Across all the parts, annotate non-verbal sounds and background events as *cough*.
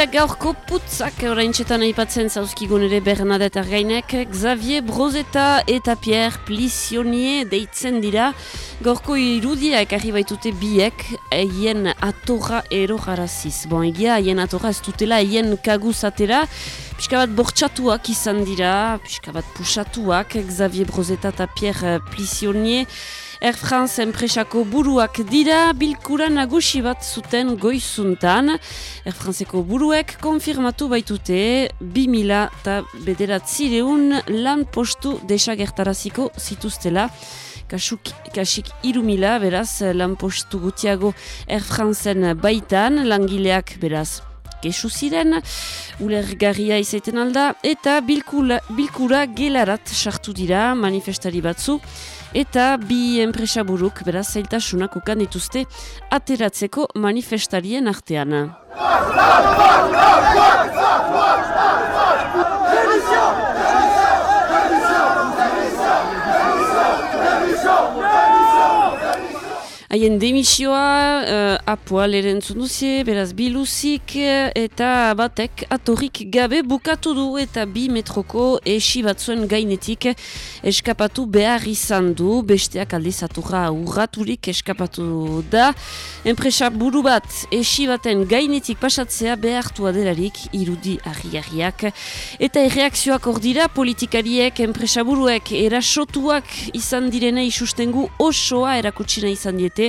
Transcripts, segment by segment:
Eta gaurko putzak orain txetan aipatzen zauzkigun ere Bernadette Argainek, Xavier Brozeta eta Pierre Plissionier deitzen dira. Gaurko irudia ekarri baitute biek, eien atorra ero jaraziz. Bon, egia, eien atorra ez dutela, eien kaguzatera. Piska bat bortxatuak izan dira, pixka bat pusatuak, Xavier Brozeta eta Pierre Plissionier. Air France enpresako buruak dira bilkura nagusi bat zuten goizuntan. Air Franceko buruek konfirmatu baitute 2000 eta bederatzireun lan postu desagertaraziko zituztela. Kasuk, kasik irumila, beraz, lan postu gutiago Air Franceen baitan, langileak, beraz, kesu ziren, ulergarria izaiten alda, eta bilkura, bilkura gelarat sartu dira manifestari batzu, eta bi enpresaburuk beraz zailtasunak ukan dituzte ateratzeko manifestarien artean. Haien demisioa, uh, apua leren duzie, beraz biluzik eta batek atorrik gabe bukatu du eta bi metroko esi batzuen gainetik eskapatu behar izan du, besteak aldizatura urraturik eskapatu da. Enpresa buru bat esi baten gainetik pasatzea behartu adelarik irudi argi-argiak. Eta erreakzioak hor dira politikariek, enpresa buruek erasotuak izan direne sustengu osoa erakutsina izan diete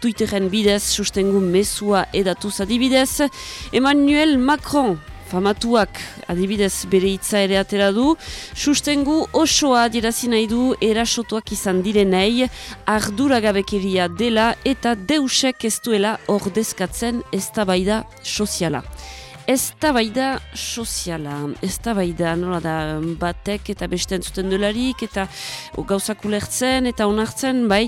Twitteren bidez sustengu mesua edatuz adibidez. Emmanuel Macron famatuak adibidez bere hitza ere atera du, sustengu osoa dirazi nahi du erasotuak izan direnei arduragabekeria dela eta deusek ez duela ordezkatzen eztabaida soziala. Ez da baida soziala, ez da baida nola da batek eta beste entzuten dolarik eta gauzak ulertzen eta onartzen, bai,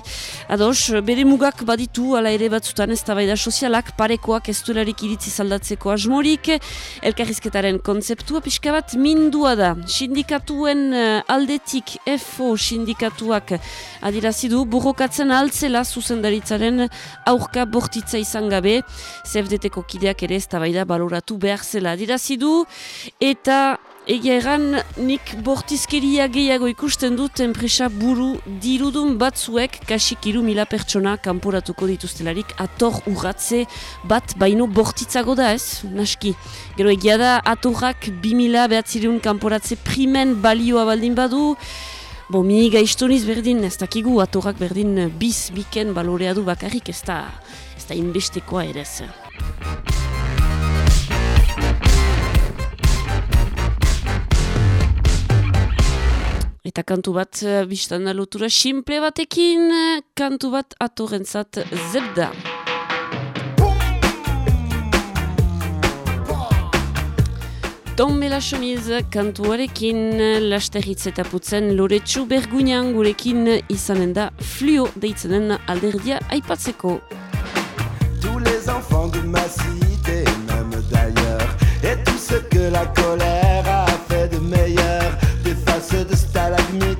ados, bere mugak baditu ala ere batzutan ez da baida sozialak parekoak ez dolarik iritzi zaldatzeko asmorik, elkarrizketaren kontzeptua pixka bat mindua da. Sindikatuen eh, aldetik FO sindikatuak adirazidu, burrokatzen altzela zuzendaritzaren aurka bortitza izan gabe, CFDT-ko kideak ere ez da baida baloratu behar zela. Dirazidu eta egia egan nik bortizkeria gehiago ikusten dut enpresa buru dirudun batzuek kasik iru mila pertsona kanporatuko dituztelarik ator urratze bat baino bortitzago da ez, naski. Gero egia da atorrak bi mila behatzireun kanporatze primen balioa baldin badu, Bo, mi gaiztoniz berdin, ez dakigu, atorrak berdin biz biken balorea du bakarrik, ez da, ez da inbestekoa ere Eta kantu bat, eh, biztan da lotura, simple batekin, eh, kantu bat atorrentzat zebda. Tombe la chemise, kantuarekin, lasterritz eta putzen loretsu bergunean gurekin izanen da fluo deitzenen alderdia aipatzeko. Tous les enfants de ma cité, même d'ailleurs, et tout ce que la colère that I.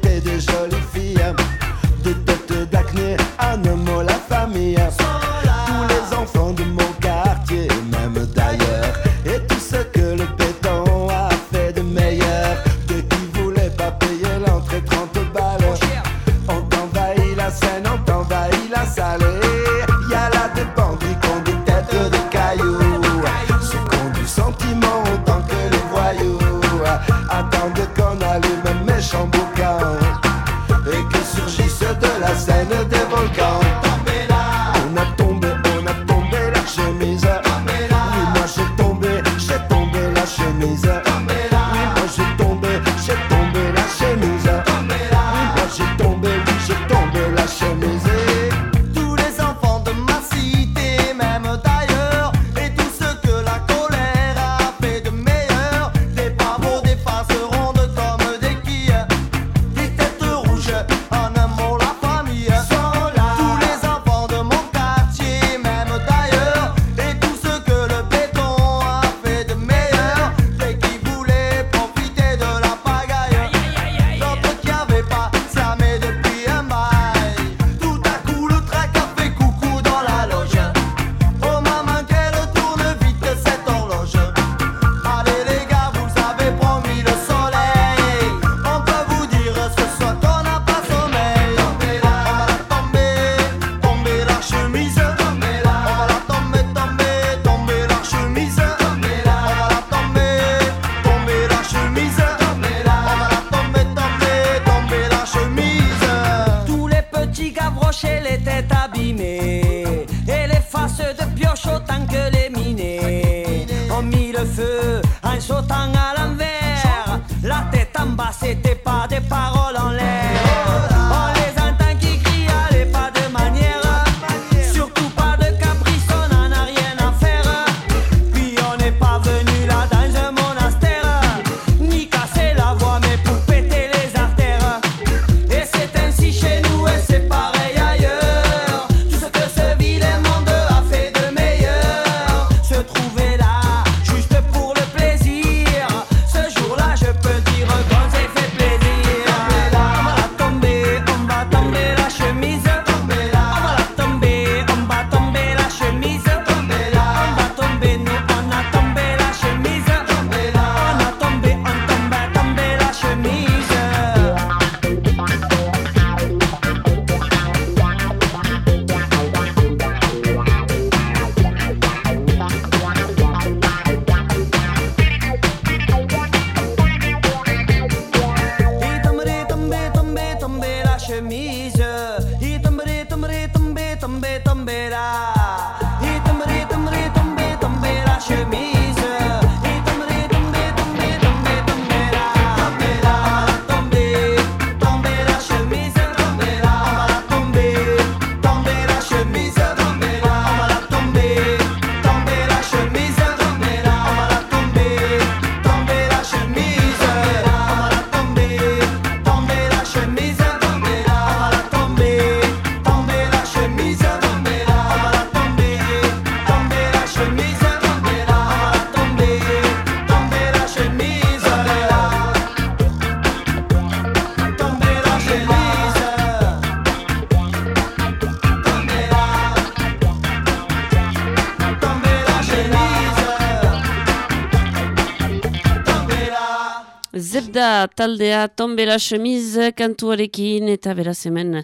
taldea tombela semiz kantuarekin eta beraz hemen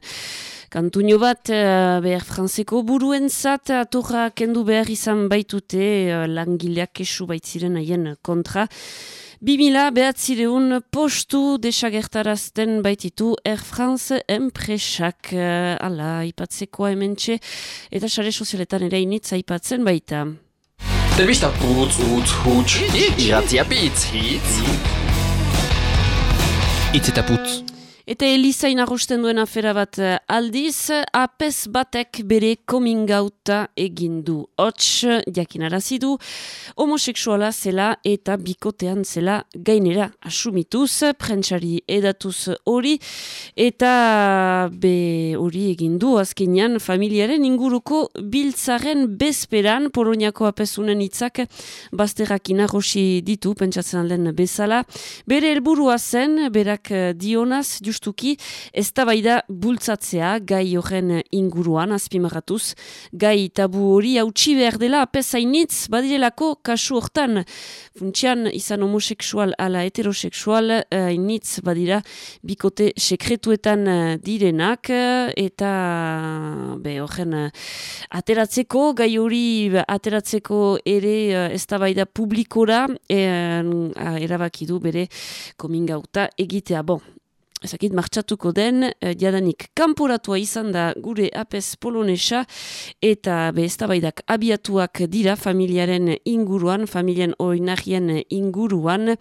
kantuño bat eh, behar franzeko buruentzat atorra kendu behar izan baitute eh, langileak kesu baitziren haien kontra. 2000 behatzireun postu desagertarazten baititu Air France enpresak eh, ala ipatzekoa hementxe eta sare sozialetan ere initza ipatzen baita. Telebista putz, utz, huts, iratzia bitz, hitz. Itz eta putz. Eta Elizain arrosten duen afera bat eh, aldiz, apes batek bere coming outa egin du. Hots, jakinarazi du, homoseksuala zela eta bikotean zela gainera asumituz, prentsari edatuz hori, eta be hori egin du azkenean familiaren inguruko biltzaren bezperan, Poloniako apesunen hitzak bazterrakin arrosi ditu, pentsatzen alden bezala. Bere helburua zen, berak eh, dionaz, justuki, eztabaida bultzatzea gai horren inguruan, azpimarratuz, gai tabu hori hautsi behar dela apesainitz, badirelako kasu hortan, funtsian izan homoseksual ala heteroseksual, eh, initz badira bikote sekretuetan eh, direnak, eh, eta be horren eh, ateratzeko, gai hori ateratzeko ere eh, eztabaida publikora eh, erabaki du bere komingauta egitea. Bon, ezakit martxatuko den, eh, jadanik kanporatua izan da gure apes polonesa eta be eztabaidak abiatuak dira familiaren inguruan, familien oinahien inguruan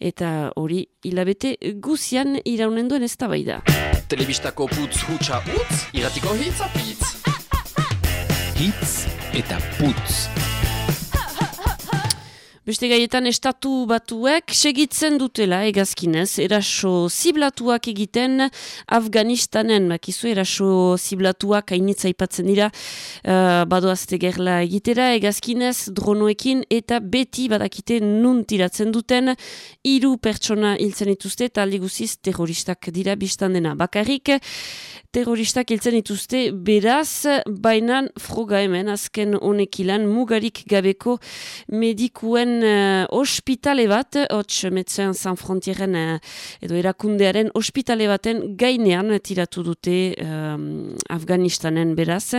eta hori hilabete guzian iraunen duen eztabaida. Telebistako putz, hutsa, utz, iratiko hitz apitz. Hitz eta putz. Beste gaietan estatu batuek segitzen dutela egazkinez, eraso ziblatuak egiten Afganistanen, bakizu eraso ziblatuak hainitza ipatzen dira, uh, badoazte gerla egitera, egazkinez, dronoekin eta beti badakite nun tiratzen duten, hiru pertsona hiltzen dituzte eta aldi guziz terroristak dira biztan dena. Bakarrik, terroristak hiltzen dituzte beraz, bainan froga hemen, azken honekilan mugarik gabeko medikuen uh, ospitale bat, hots Metzen San Frontieren uh, edo erakundearen ospitale baten gainean tiratu dute um, Afganistanen beraz.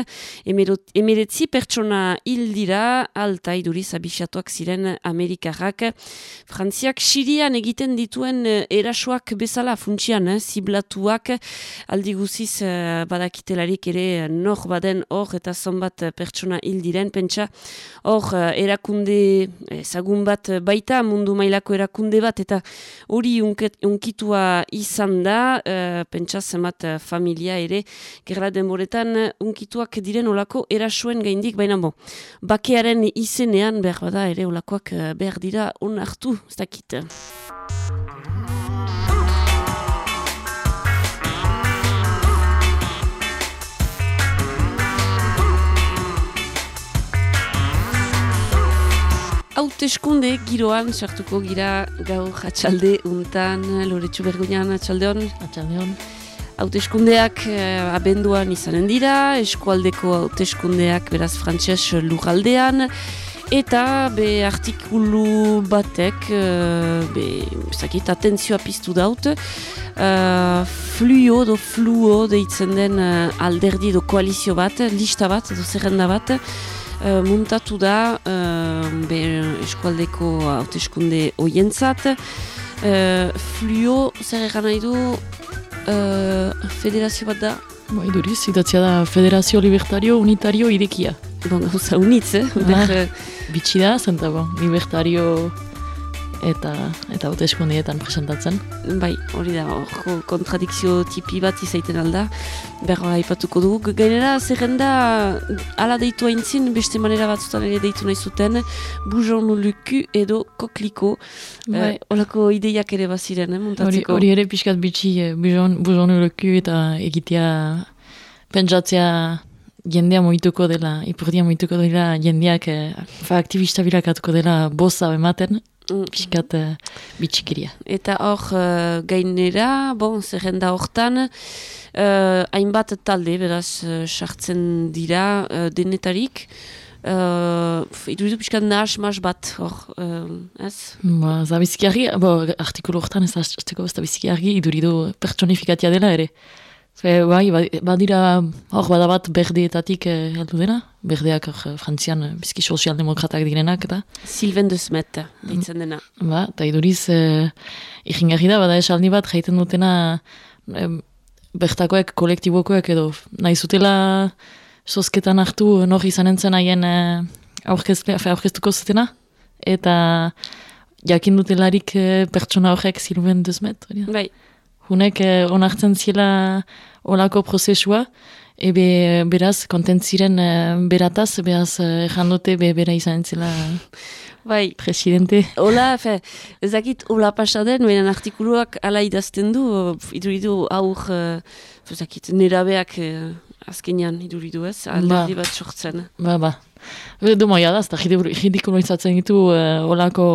Emeretzi pertsona hil dira alta iduriz abixatuak ziren Amerikarrak. Frantziak Sirian egiten dituen eh, erasoak bezala funtsian, eh, ziblatuak aldi guziz eh, badakitelarik ere eh, nor baden hor eta zonbat eh, pertsona hil diren, pentsa hor eh, erakunde ezagun bat eh, baita mundu mailako erakunde bat eta hori unkitua izan da, eh, pentsa zenbat eh, familia ere gerla denboretan unkituak diren olako erasoen gaindik, baina bo, bakearen izenean behar bada ere olakoak eh, behar dira onartu, ez dakit. Hauteskunde giroan sartuko gira gaur atxalde untan, loretsu bergoinan atxaldeon. Atxaldeon. Hauteskundeak eh, abenduan izanen dira, eskualdeko hauteskundeak beraz frantses lugaldean, eta be artikulu batek, eh, be, zakit, atentzioa piztu daut, uh, fluo do fluo deitzen den eh, alderdi do koalizio bat, lista bat, edo zerrenda bat, uh, muntatu da uh, be, eskualdeko hauteskunde hoientzat. Uh, fluo, zer egan nahi du, uh, federazio bat da, Ba, iduriz, idatzia da Federazio Libertario Unitario Irekia. bon, gauza unitz, eh? Ah. Ber, eh, Bitxi da, zenta, bon, libertario eta eta hauteskundietan presentatzen. bai, hori da, hor kontradikzio tipi bat izaiten alda, berra aipatuko dugu. Gainera, zerrenda, ala deitu haintzin, beste manera batzutan ere deitu nahi zuten, bujon luku edo kokliko, Bai. eh, olako ideiak ere baziren, eh, Hori, muntatzeko. hori ere pixkat bitxi eh, bujon, bujon uleku eta egitea pentsatzea jendea moituko dela, ipurdia moituko dela jendeak eh, fa aktivista bilakatuko dela boza ematen, Mm. pixkat eh, bitxikiria. Eta hor, uh, gainera, bon, zerrenda hortan, uh, hainbat talde, beraz, uh, sartzen dira uh, denetarik, uh, idurizu pixkat nahas mas bat, hor, uh, ez? Ba, zabiziki argi, bo, artikulu hortan ez azteko ez da argi iduridu pertsonifikatia dela ere. Ze, bai, ba- badira, hor bada bat berdeetatik eh, heldu dena, berdeak hor, eh, frantzian eh, bizki sozialdemokratak direnak eta, Sylvain de Smet, deitzen dena. ba, eta iduriz, eh, ikingarri da, bada esaldi bat jaiten dutena em, bertakoek, kolektibokoek edo, nahi zutela sozketan hartu nor izanen zen haien eh, aurkeztuko zutena, eta jakin dutelarik eh, pertsona horrek Sylvain de Smet, hori da. Bai, Hunek eh, onartzen zila olako prozesua, ebe beraz, kontentziren eh, berataz, beraz, eh, erran dute be bera izan zela bai. presidente. Ola, fe, ez dakit ola pasaden, baina artikuluak ala idazten du, iduridu aur, uh, ez dakit, nerabeak uh, azkenean iduridu ez, alderdi bat sortzen. Ba, ba. Du moia da, eta ridikulizatzen ditu eh, olako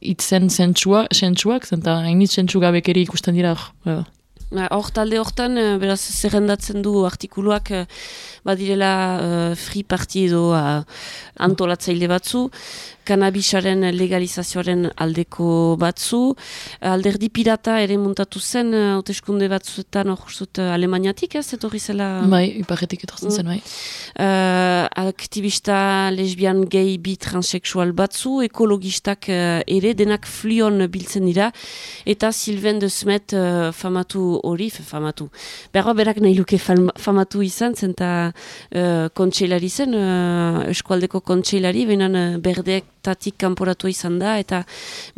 itzen zentsua, zentsuak, zenta hainit zentsu gabekeri ikusten dira. hor, ba. Ba, Hor talde hortan, eh, beraz, zerrendatzen du artikuluak eh, badirela uh, free party edo uh, antolatzaile batzu, kanabisaren legalizazioaren aldeko batzu, alderdi pirata ere muntatu zen, eh, hauteskunde batzuetan hor zut uh, Alemaniatik ez, etorri zela? Bai, iparretik etortzen zen, bai. uh, aktivista lesbian, gay, bi, transexual batzu, ekologistak uh, ere denak flion biltzen dira, eta Sylvain de Smet uh, famatu hori, famatu, berra berak nahi luke fam- famatu izan, zenta uh, kontseilari zen, uh, eskualdeko kontseilari, benan uh, berdeek tatik kanporatu izan da, eta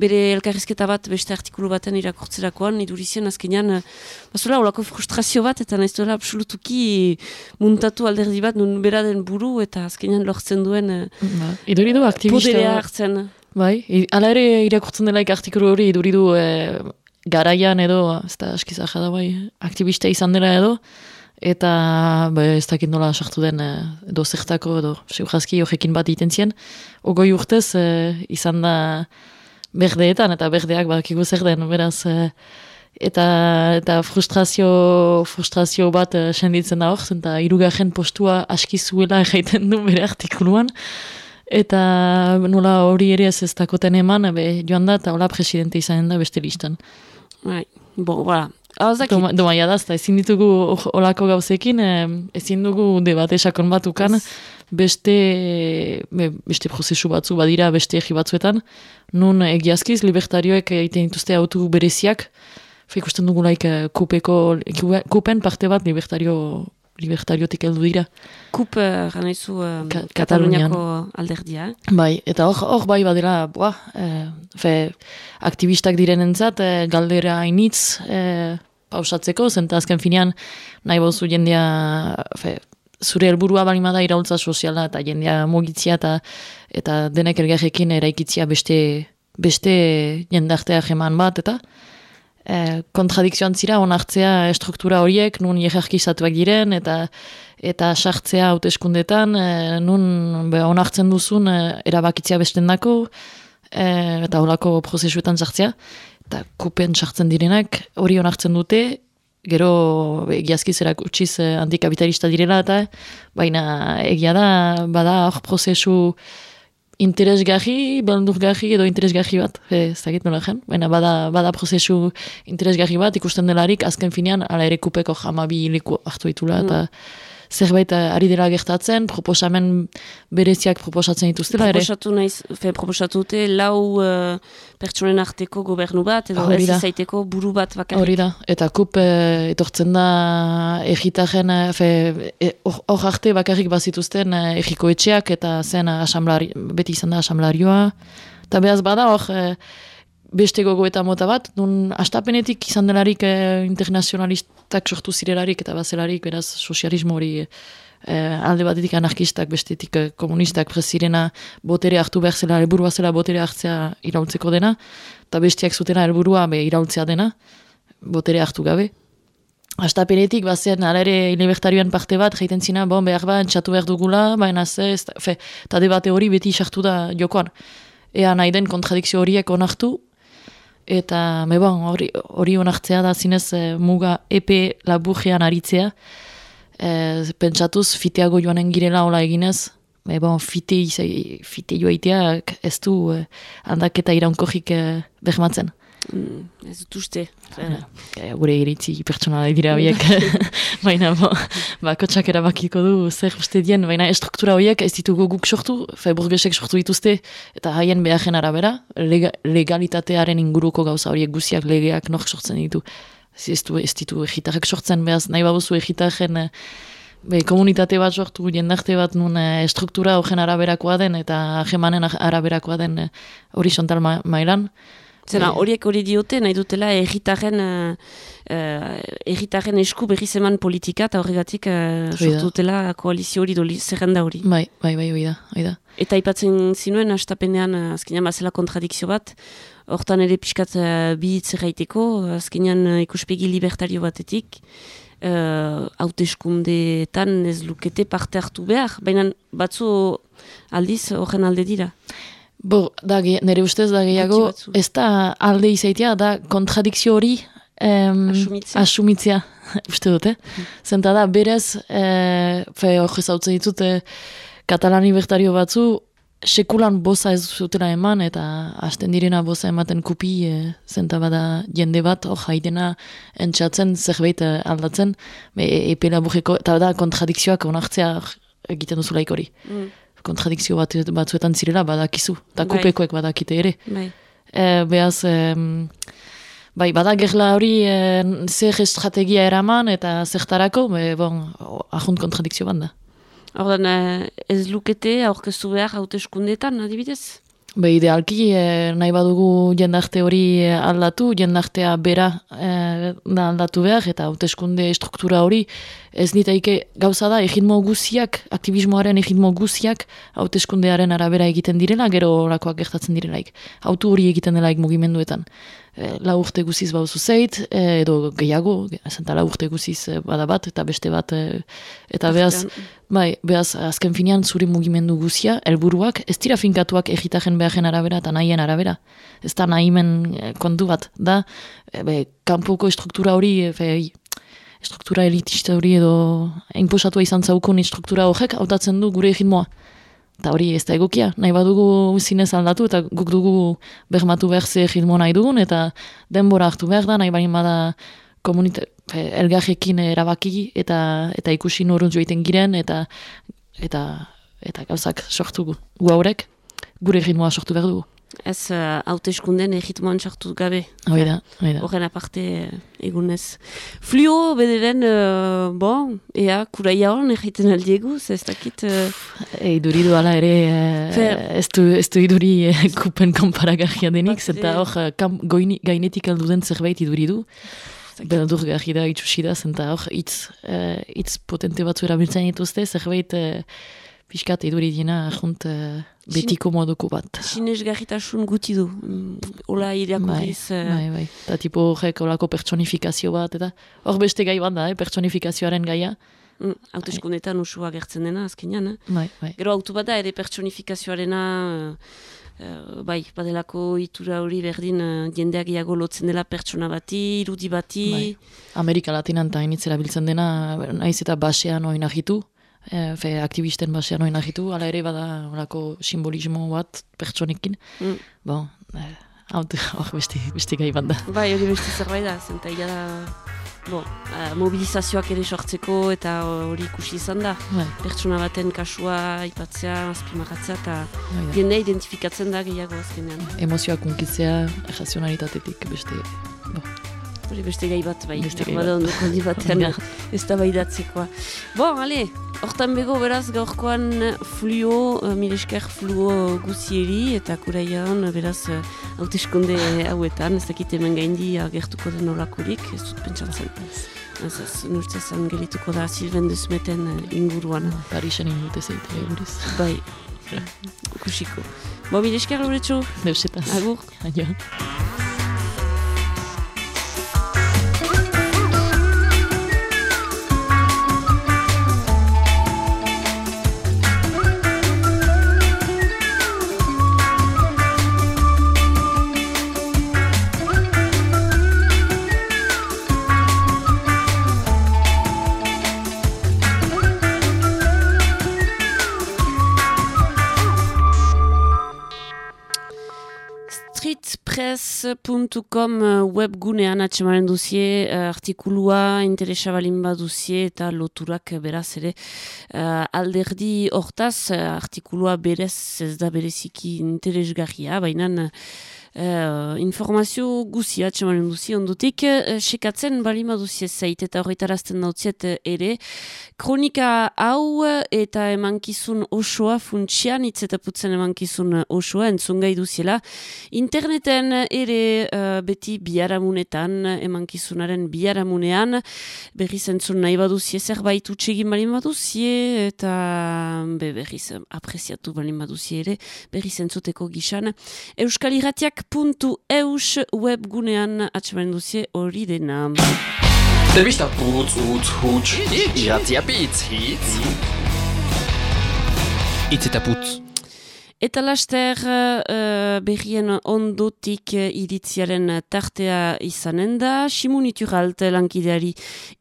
bere elkarrizketa bat beste artikulu baten irakurtzerakoan, idurizien azkenean, uh, bazuela, olako frustrazio bat, eta nahiz duela absolutuki muntatu alderdi bat, nun bera den buru, eta azkenean lortzen duen uh, Ba. Iduridu aktivista... poderea hartzen. Bai, hala ere irakurtzen delaik artikulu hori iduridu e, garaian edo, ez da askiza jada bai, aktivista izan dela edo, eta ba, ez dakit nola sartu den e, edo zertako edo seurazki horrekin bat egiten zien. Ogoi urtez e, izan da berdeetan eta berdeak badakigu zer den, beraz, e, eta, eta frustrazio, frustrazio bat e, senditzen da hor, eta irugarren postua aski zuela *laughs* egiten du bere artikuluan, Eta nola hori ere ez ez dakoten eman, be, joan da, eta hola presidente izanen da beste listan. Bai, bon, voilà. Ah, ez dakit. Doma, domaia da, ezta ezin ditugu olako gauzekin, eh, ezin dugu debate sakon bat ukan, Ez. beste, be, beste prozesu batzu badira beste egi batzuetan, nun egiazkiz libertarioek egiten dituzte autu bereziak, ikusten dugulaik eh, kupeko, kupen parte bat libertario, libertariotik heldu dira. Kup, uh, ganaizu, uh, Ka- Kataluniako alderdia. eh? Bai, eta hor, hor bai badela, boa, e, fe, aktivistak direnentzat, e, galdera hainitz e, pausatzeko, zenta azken finean, nahi bozu jendea, fe, zure helburua bali da iraultza soziala eta jendea mugitzia eta eta denek elgarrekin eraikitzia beste beste jendartea jeman bat eta e, kontradikzioan zira onartzea estruktura horiek nun hierarkizatuak diren eta eta sartzea hauteskundetan e, nun be, onartzen duzun e, erabakitzea bestendako e, eta holako prozesuetan sartzea eta kupen sartzen direnak hori onartzen dute gero egiazkiz erakutsiz eh, antikapitalista direla eta baina egia da bada hor prozesu interesgarri, beldurgarri edo interesgarri bat, e, ez dakit nola jen, baina bada, bada prozesu interesgarri bat ikusten delarik azken finean ala ere kupeko jamabi liku hartu ditula eta zerbait eh, ari dela gertatzen, proposamen bereziak proposatzen dituztela ere. Proposatu naiz, fe, proposatu dute lau uh, pertsonen arteko gobernu bat, edo ez izaiteko buru bat bakarrik. Hori da, eta kup eh, etortzen da egitaren, eh, fe, eh, hor hor arte bakarrik bazituzten eh, egiko etxeak eta zen asamblari, beti izan da asamlarioa. Eta behaz bada hor eh, beste gogo eta mota bat, nun astapenetik izan delarik eh, internazionalistak sortu zirelarik eta bazelarik, beraz sozialismo hori eh, alde batetik anarkistak, bestetik eh, komunistak prezirena botere hartu behar zela, helburua zela botere hartzea iraultzeko dena, eta bestiak zutena helburua be iraultzea dena, botere hartu gabe. Astapenetik, bazen, ala ere libertarioen parte bat, jaiten zina, bon, behar ba, entxatu behar dugula, baina ze, eta debate hori beti sartu da jokoan. Ea nahi den kontradikzio horiek onartu, eta, me bon, hori, hori onartzea da zinez eh, muga epe laburrean aritzea, eh, pentsatuz fiteago joanen girela hola eginez, me bon, fite, fite joaiteak ez du eh, handaketa iraunkorrik eh, bermatzen. Mm, ez dut uste. Eh, E, gure iritzi pertsonalai dira horiek, *laughs* baina bo, bakotxak erabakiko du zer uste dien, baina estruktura horiek ez ditugu guk sortu, fe burgesek sortu dituzte, eta haien beharren arabera, lega, legalitatearen inguruko gauza horiek guziak legeak nork sortzen ditu. Ez, ez, du, ez ditu egitarrek sortzen, behaz nahi babuzu egitarren eh, be, komunitate bat sortu, jendarte bat nun eh, estruktura horren araberakoa den, eta jemanen araberakoa den eh, horizontal ma mailan. Zena, Eh. horiek hori diote, nahi dutela erritaren, uh, erritaren esku berri zeman politika, eta horregatik uh, Hori da. sortu dutela koalizio hori doli, zerrenda hori. Bai, bai, bai, hoi da, hoi da. Eta aipatzen zinuen, astapenean, azkenean bazela kontradikzio bat, hortan ere pixkat uh, bi hitz erraiteko, azkenean uh, ikuspegi libertario batetik, uh, hauteskundeetan ez lukete parte hartu behar, baina batzu aldiz horren alde dira. Bo, da, nire ustez da gehiago, ez da alde izaitia, da kontradikzio hori em, Asumitzea. asumitzea, *laughs* uste dute. Zenta da, berez, e, fe, hori zautzen ditut, e, katalan libertario batzu, sekulan boza ez zutela eman, eta hasten direna boza ematen kupi, e, zenta bada jende bat, hor haidena entxatzen, zerbait e, aldatzen, be, e, laburreko, eta da kontradikzioak onartzea egiten duzulaik hori. Mm. Kontradikzio bat, batzuetan zirela badakizu, eta Bai. kupekoek badakite ere. Bai. E, behaz, em, bai, bada gerla hori e, zer estrategia eraman eta zertarako, be, bon, ajunt kontradikzio banda. Ordan, eh, ez lukete aurkeztu behar hauteskundeetan, adibidez? Be, idealki, e, nahi badugu jendarte hori e, aldatu, jendartea bera e, da aldatu behar, eta hauteskunde struktura hori ez nitaike gauza da, egitmo guziak, aktivismoaren egitmo guziak hauteskundearen arabera egiten direla, gero olakoak gertatzen direlaik. Autu hori egiten delaik mugimenduetan. E, lau urte guziz bauzu zeit, e, edo gehiago, zenta lau urte guziz e, bada bat, eta beste bat, e, eta behaz, Bai, behaz, azken finean zure mugimendu guzia, helburuak ez dira finkatuak egitaren beharren arabera eta nahien arabera. Ez da nahimen kontu bat, da, e, be, kanpoko estruktura hori, fe, struktura elitista hori edo inposatua izan zaukun struktura horrek hautatzen du gure egitmoa. Eta hori ez da egokia, nahi badugu zinez aldatu eta guk dugu bermatu behar ze egitmo nahi dugun eta denbora hartu behar da, nahi bain bada elgarrekin erabaki eta eta ikusi noruntz joiten giren eta eta eta gauzak sortu gu haurek gure ritmoa sortu behar dugu. Ez uh, hauteskunden egitmoan sartu gabe. Hoi da, hoi da. Horren aparte eh, egunez. Flio bederen, uh, bon, ea, kuraia hon egiten aldiegu, ez dakit... Uh, E, iduridu ala ere eh, Fer. ez du, ez du iduri eh, *laughs* kupen konparagarria denik, eh. hor eh, gainetik aldu den zerbait iduridu. Benadur garri da, itxusi da, zenta hor hitz, eh, hitz potente batzu erabiltzen dituzte, zerbait eh, pixkat iduri dina junt eh, betiko moduko bat. sinesgarritasun guti du. Mm, Ola Bai, irakurriz... eh, bai, bai. Eta tipo horrek olako pertsonifikazio bat, eta hor beste gai bat da, eh, pertsonifikazioaren gaia. mm, hauteskundetan usua gertzen dena, azkenean. Eh? Bai, bai. Gero autu bat da ere pertsonifikazioarena eh, bai, badelako itura hori berdin eh, jendeak iago lotzen dela pertsona bati, irudi bati. Bai. Amerika Latinan eta hainitz erabiltzen dena, naiz eta basean oin ahitu, e, fe, aktivisten basean oin ahitu, ala ere bada olako simbolismo bat pertsonekin. Mm. Bon, e, hau hor beste, beste gai bat da. Bai, hori beste zerbait da, zenta da... Bon, eh, mobilizazioak ere sortzeko eta hori ikusi izan da. Bai, Pertsona baten kasua aipatzea, azpimarratzea eta bai da. jendea identifikatzen da gehiago azkenean. Emozioak unkitzea, razionalitatetik beste. Hori beste gai bat, bai. Beste gai bat. aldi batean Ja. *laughs* ez da baidatzekoa. Bon, ale, hortan bego beraz gaurkoan fluo, uh, milesker fluo guzieri eta kuraian beraz uh, hauteskunde hauetan, ez dakit hemen gaindi agertuko den olakorik, ez dut pentsatzen. Ez ez, nurtzezan gelituko da Silven Duzmeten uh, inguruan. Parisen indute zeitea eguriz. Bai, *laughs* ikusiko. Bo, milesker lauretxo, Deusetaz. agur. Aio. streetpress.com eh, webgunean atxemaren duzie eh, artikulua interesa balin baduzie eta loturak eh, beraz ere eh, alderdi hortaz artikulua berez ez da bereziki interesgarria, baina Uh, informazio guzia atxemanen duzi ondutik, uh, sekatzen balima duzi zait eta horretarazten dautziet eh, ere, kronika hau eh, eta emankizun osoa funtsian, hitz eta putzen emankizun osoa entzungai duziela, interneten ere uh, beti biharamunetan, emankizunaren biharamunean, berriz entzun nahi baduzie zerbait utxegin balin baduzie, eta be, berriz apreziatu balin baduzie ere, berriz entzuteko gisan, Euskal Irratiak puntu eus webgunean atxemaren duzie hori dena. Telebista putz, utz, huts, irratia bitz, hitz. Itz eta putz. Eta laster uh, berrien ondotik uh, iritziaren tartea izanen da, Simun Iturralt lankideari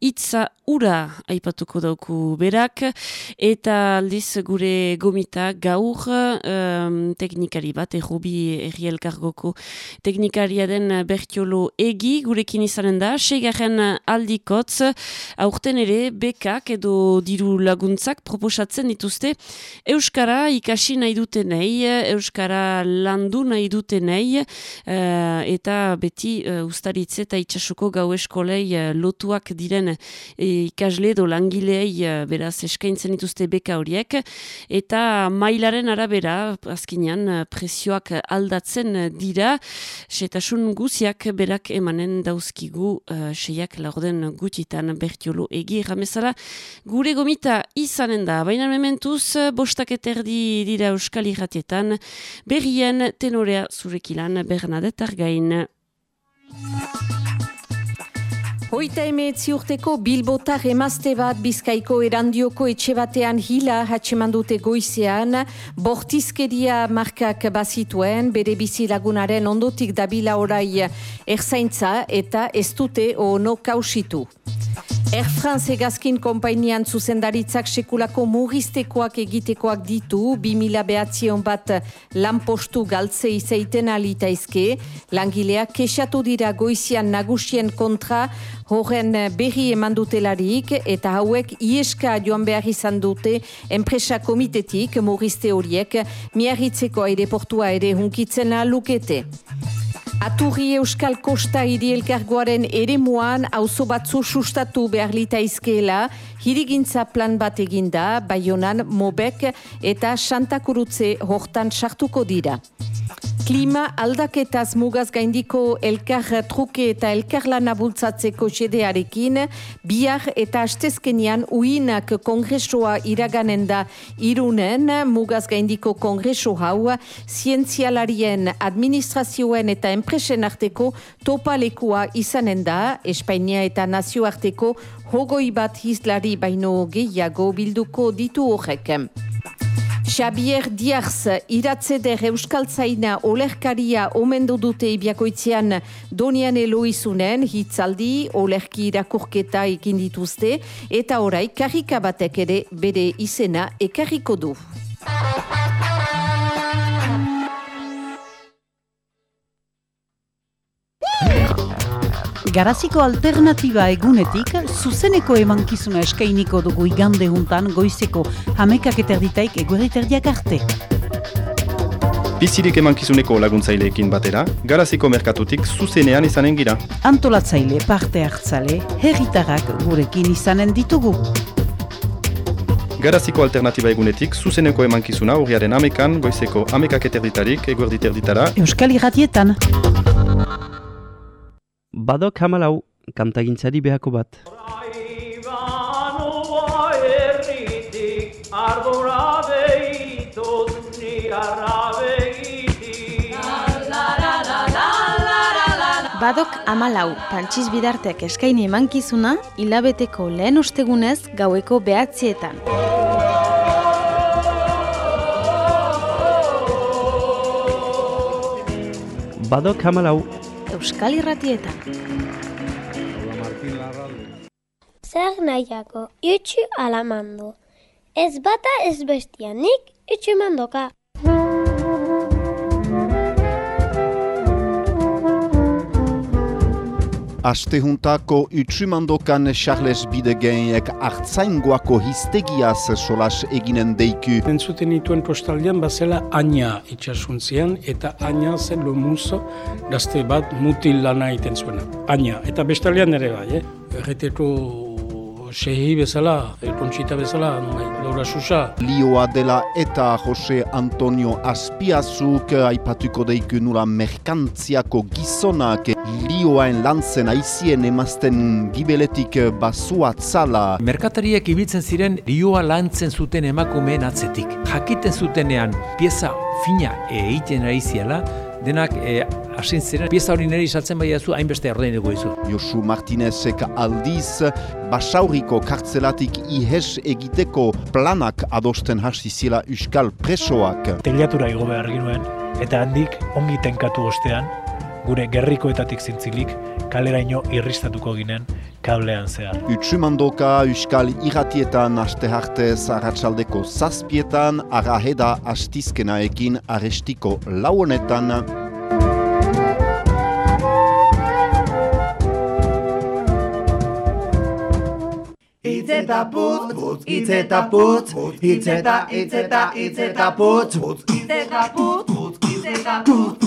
itza ura aipatuko dauku berak, eta aldiz gure gomita gaur um, teknikari bat, errobi erri teknikaria den Bertiolo Egi gurekin izanen da, segarren aldikotz, aurten ere bekak edo diru laguntzak proposatzen dituzte. Euskara ikasi nahi dutenei, Euskara landu nahi dutenei, eh, eta beti uh, ustaritze eta itxasuko gau eskolei eh, lotuak diren eh, ikasle edo langilei eh, beraz eskaintzen dituzte beka horiek, eta mailaren arabera, azkenean eh, prezioak aldatzen dira, setasun guziak berak emanen dauzkigu uh, seiak laurden gutitan bertiolo egi erramezala gure gomita izanen da. Baina mementuz, bostak eterdi dira euskal irratietan, berrien tenorea zurekilan Bernadette Argain. Hoita emeetzi urteko Bilbotar emazte bat Bizkaiko erandioko etxe batean hila hatxeman dute goizean, bortizkeria markak bazituen, bere bizi lagunaren ondotik dabila orai erzaintza eta ez dute ono kausitu. Air France egazkin konpainian zuzendaritzak sekulako mugistekoak egitekoak ditu, 2000 behatzion bat lanpostu galtze izaiten alitaizke, langileak kesatu dira goizian nagusien kontra. Horren berri emandutelarik eta hauek ieska joan behar izan dute enpresa komitetik mugiste horiek miarritzeko aireportua ere hunkitzen lukete. Aturri Euskal Kosta hiri elkargoaren ere muan auzo batzu sustatu behar litaizkeela, hirigintza plan bat eginda, Baionan, Mobek eta Santakurutze hortan sartuko dira. Klima aldaketaz mugaz gaindiko elkar truke eta elkar lana bultzatzeko xedearekin, bihar eta astezkenian uinak kongresoa iraganen da irunen mugaz gaindiko kongreso hau, zientzialarien administrazioen eta enpresen arteko topalekua izanen da, Espainia eta nazioarteko hogoi bat hizlari baino gehiago bilduko ditu horrek. Xabier Diarz, iratzeder euskaltzaina olerkaria omendu dute ibiakoitzean donian eloizunen, hitzaldi, olerki irakurketa ekin dituzte, eta orai karrika batek ere bere izena ekarriko du. Garaziko alternatiba egunetik, zuzeneko emankizuna eskainiko dugu igande juntan goizeko hamekak eterditaik egueriterdiak arte. Bizirik emankizuneko laguntzaileekin batera, garaziko merkatutik zuzenean izanen gira. Antolatzaile parte hartzale, herritarrak gurekin izanen ditugu. Garaziko alternatiba egunetik zuzeneko emankizuna urriaren amekan, goizeko amekak eterditarik eguerditerditara. Euskal Irratietan. Badok hamalau, kantagintzari behako bat. Badok amalau, pantxiz bidarteak eskaini emankizuna, hilabeteko lehen ostegunez gaueko behatzietan. Badok hamalau, Euskal Irratietan. Zer nahiako, itxu alamandu. Ez bata ez bestia, nik itxu mandoka. Astehuntako utsumandokan Charles Bidegeinek hartzaingoako histegiaz solas eginen deiku. Entzuten nituen postaldean bazela aina itxasuntzian eta aina zen lomuzo gazte bat mutil lana egiten zuena. Aina, eta bestaldean ere bai, eh? Erreteko sehi bezala, elkontsita bezala, bai, Laura Susa. Lioa dela eta Jose Antonio Aspiazuk aipatuko deiku nula merkantziako gizonak lioaen lantzen aizien emazten gibeletik basua tzala. Merkatariek ibiltzen ziren lioa lantzen zuten emakumeen atzetik. Jakiten zutenean pieza fina egiten ari ziela, denak e, hasin ziren, pieza hori nire isaltzen bai zu hainbeste ordein izu. Josu Martinezek aldiz, basauriko kartzelatik ihes egiteko planak adosten hasi zila Euskal presoak. Teliatura igo behar ginuen, eta handik ongi tenkatu ostean, gure gerrikoetatik zintzilik, kaleraino irristatuko ginen kablean zehar. Utsumandoka Euskal Iratietan aste hartez arratsaldeko zazpietan, araheda astizkenaekin arestiko lauonetan. Itz eta putz, putz, itz eta putz, itz eta, itz eta, itz eta putz, putz, itz eta putz, putz, itz eta putz,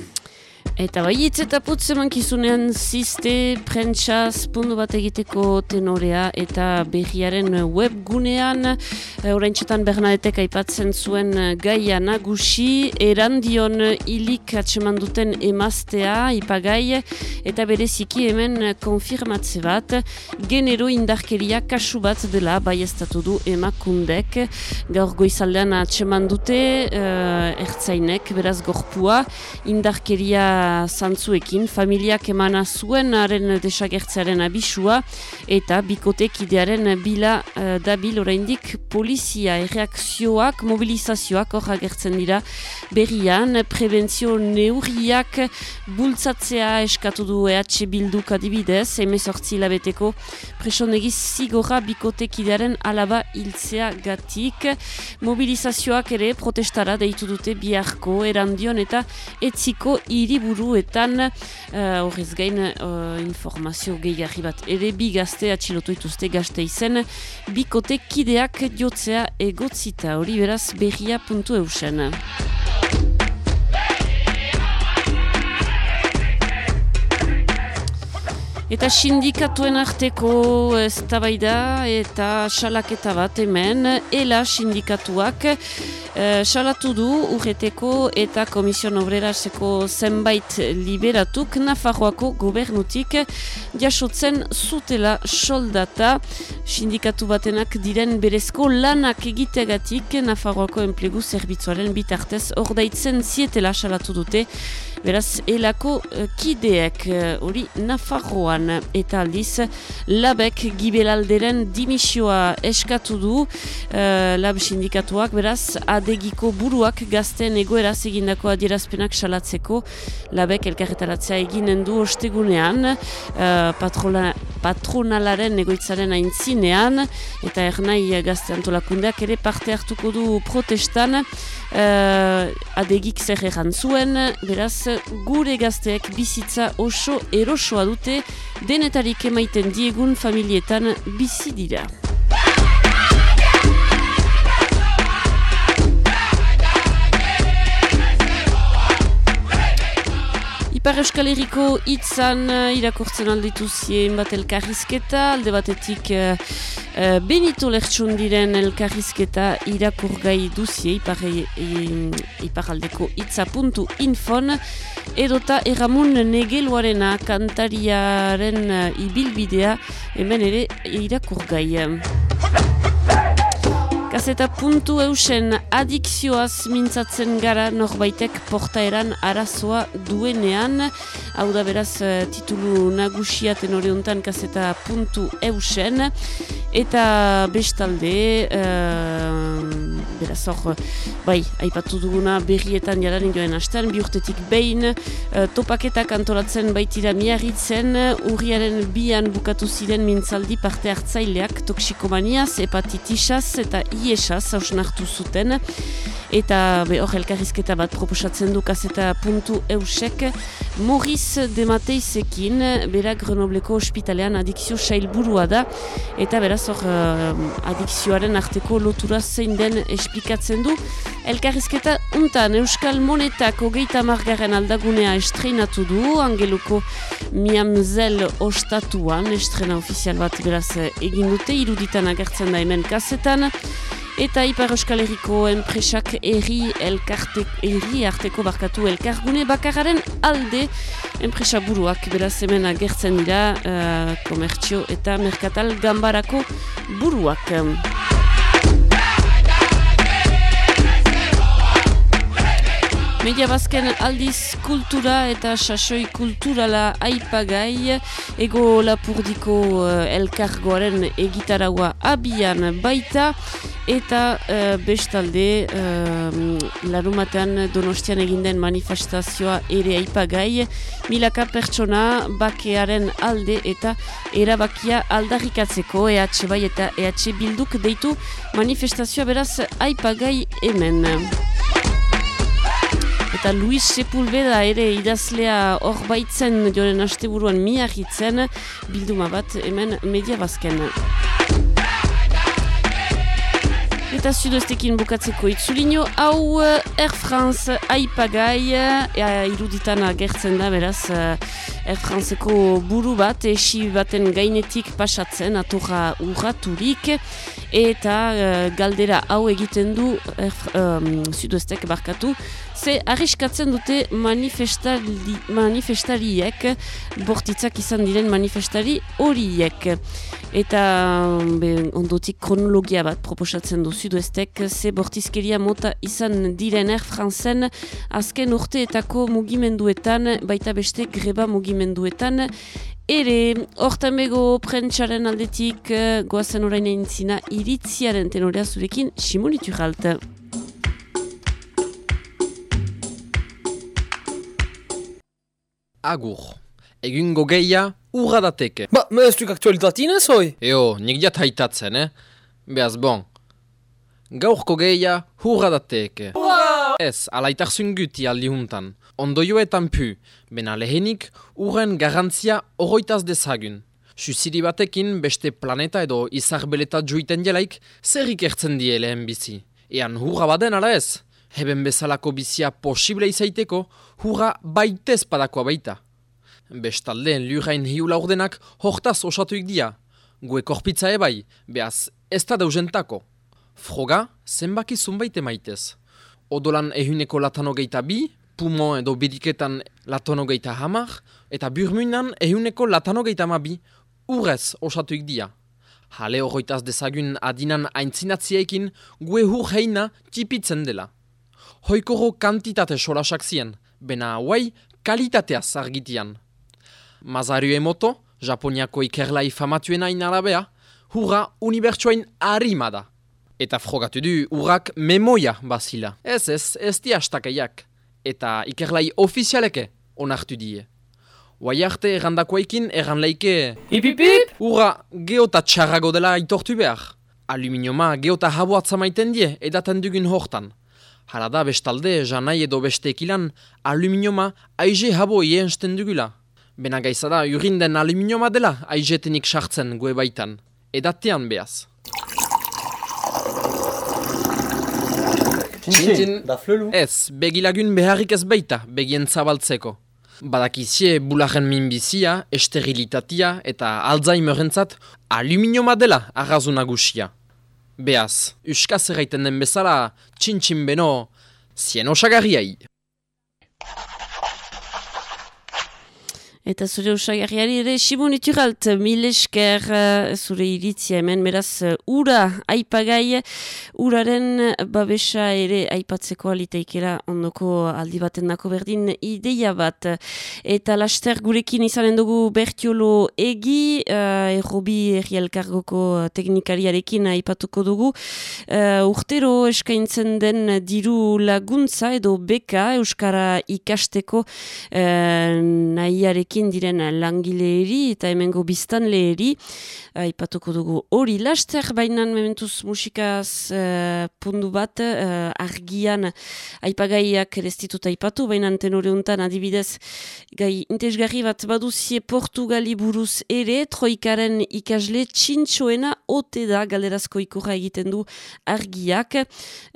Eta bai hitz eta putz emankizunean ziste prentsaz pundu bat egiteko tenorea eta berriaren webgunean. Oraintxetan Bernadetek aipatzen zuen gaia nagusi. Erandion hilik atseman duten emaztea ipagai eta bereziki hemen konfirmatze bat. Genero indarkeria kasu bat dela bai du emakundek. Gaur goizaldean atseman dute uh, ertzainek beraz gorpua. Indarkeria zantzuekin, familiak emana zuen haren desagertzearen abisua eta bikotekidearen bila uh, dabil oraindik polizia erreakzioak, mobilizazioak hor agertzen dira berrian, prebentzio neurriak bultzatzea eskatu du EH Bilduk adibidez, emezortzi labeteko presonegiz zigorra bikotekidearen alaba hiltzea gatik. Mobilizazioak ere protestara deitu dute biharko erandion eta etziko hiriburuetan uh, horrez gain uh, informazio gehiagri bat ere bi gazte atxilotu ituzte gazte izen bikotekideak jotzea egotzita hori beraz berria puntu eusen. Eta sindikatuen arteko eztabaida eta salaketa bat hemen, ela sindikatuak eh, salatu du urreteko eta Komision Obreraseko zenbait liberatuk Nafarroako gobernutik jasotzen zutela soldata. Sindikatu batenak diren berezko lanak egitegatik Nafarroako enplegu zerbitzuaren bitartez ordaitzen zietela salatu dute Beraz, elako uh, kideek hori Nafarroan eta aldiz labek gibelalderen dimisioa eskatu du uh, lab sindikatuak, beraz, adegiko buruak gazten egoera egindako adierazpenak salatzeko labek elkarretaratzea eginen du ostegunean uh, patrola, patronalaren egoitzaren aintzinean eta ernai gazte antolakundeak ere parte hartuko du protestan uh, adegik zer zuen, beraz, gure gazteek bizitza oso erosoa dute denetarik emaiten diegun familietan bizi dira. Ipar Euskal Herriko hitzan uh, irakurtzen alditu zien bat elkarrizketa, alde batetik uh, Benito Lertxun diren elkarrizketa irakurgai duzie Ipar, ipar aldeko hitza.infon edota Erramun Negeluarena kantariaren ibilbidea hemen ere irakurgai. Gazeta puntu eusen adikzioaz mintzatzen gara norbaitek portaeran arazoa duenean. Hau da beraz eh, titulu nagusiaten hori honetan gazeta puntu eusen. Eta bestalde, uh, beraz hor, bai, aipatu duguna berrietan jadarin joen hastean, bi urtetik behin, uh, topaketak antolatzen baitira miarritzen, urriaren bian bukatu ziren mintzaldi parte hartzaileak toksikomaniaz, hepatitisaz eta iesaz hausnartu zuten. Eta hor elkarrizketa bat proposatzen du kaseta puntu eusek, Maurice Demateizekin, bera Grenobleko ospitalean adikzio sailburua da, eta beraz hor uh, adikzioaren arteko lotura zein den esplikatzen du. Elkarrizketa untan Euskal Monetak hogeita margarren aldagunea estreinatu du, angeluko miamzel ostatuan, estrena ofizial bat beraz egin dute, iruditan agertzen da hemen kasetan, Eta Ipar Euskal Herriko enpresak erri, elkarte, erri arteko barkatu elkargune bakararen alde enpresa buruak beraz hemen agertzen dira uh, komertzio eta merkatal gambarako buruak. Media bazken aldiz kultura eta sasoi kulturala aipagai ego lapurdiko uh, elkargoaren egitaraua abian baita eta uh, bestalde uh, larumatean donostian eginden manifestazioa ere aipagai milaka pertsona bakearen alde eta erabakia aldarrikatzeko EH bai eta EH bilduk deitu manifestazioa beraz aipagai hemen. Eta Luis Sepulveda ere idazlea hor baitzen joren asteburuan miagitzen bilduma bat hemen media bazken. Eta sudestekin bukatzeko itzulino, hau uh, Air France aipagai, uh, iruditan agertzen da beraz uh, Air Franceko buru bat, esi baten gainetik pasatzen, atorra urraturik, eta uh, galdera hau egiten du uh, um, sudestek barkatu, Ze arriskatzen dute manifestari, manifestariek, bortitzak izan diren manifestari horiek. Eta be, ondotik kronologia bat proposatzen du zuduestek, ze bortizkeria mota izan diren er franzen azken urteetako mugimenduetan, baita beste greba mugimenduetan, Ere, hortan bego prentsaren aldetik uh, goazen orain eintzina iritziaren tenorea zurekin simonitu Agur. Egungo geia urra dateke. Ba, duk aktualitatin ez hoi? Eo, nik jat haitatzen, eh? Beaz, bon. Gaurko geia hurra dateke. Hurra! Ez, alaitarzun guti aldi juntan. Ondoioetan pu, bena lehenik urren garantzia oroitaz dezagun. Susiri batekin beste planeta edo izarbeleta joiten jelaik zer ikertzen die lehen bizi. Ean hurra baden ala ez? Heben bezalako bizia posible izaiteko hurra baitez padakoa baita. Bestalde, lurrain hiula ordenak hortaz osatuik dia. Gue korpitza ebai, behaz ez da dauzentako. Froga, zenbaki zunbait emaitez. Odolan ehuneko latanogeita bi, pumo edo biriketan latanogeita hamar, eta burmuinan ehuneko latanogeita amabi, urrez osatuik dia. Hale horretaz dezagun adinan aintzinatziekin, gue hur heina tipitzen dela. Hoikoro kantitate solasak zien, bena hauai kalitatea zargitian. Mazaru emoto, Japoniako ikerlai famatuena inarabea, hurra unibertsuain harima da. Eta frogatu du urrak memoia bazila. Ez ez, ez di hastakaiak. Eta ikerlai ofizialeke onartu die. Oai arte errandakoaikin erran leike... Ipipip! Urra geota txarrago dela aitortu behar. Aluminioma geota haboatza maiten die edaten dugun hortan. Hala da bestalde, janai edo beste ekilan, aluminioma aize habo iensten dugula. Bena gaizada urinden aluminioma dela aizetenik sartzen gue baitan. Edatean behaz. Txin, da flelu. Ez, begilagun beharrik ez baita, begien zabaltzeko. Badakizie bularen minbizia, esterilitatea eta Alzheimerentzat aluminioma dela arrazu nagusia. Beaz, uskaz erraiten den bezala, txin-txin beno, zien osagarriai. Eta zure usagarriari ere Simon Iturralt, mil esker uh, zure iritzia hemen, beraz uh, ura aipagai, uraren babesa ere aipatzeko aliteikera ondoko aldi baten dako berdin ideia bat. Eta laster gurekin izanen dugu Bertiolo egi, uh, errobi errialkargoko teknikariarekin aipatuko dugu. Uh, urtero eskaintzen den diru laguntza edo beka Euskara ikasteko uh, nahiarekin diren langileeri eta hemengo biztanleeri aipatuko dugu hori. Laster bainan mementuz musikaz uh, pundu bat uh, argian aipagaiak restituta aipatu bainan tenore untan adibidez gai intezgarri bat baduzie Portugali buruz ere troikaren ikasle txintxoena ote da galderazko ikurra egiten du argiak.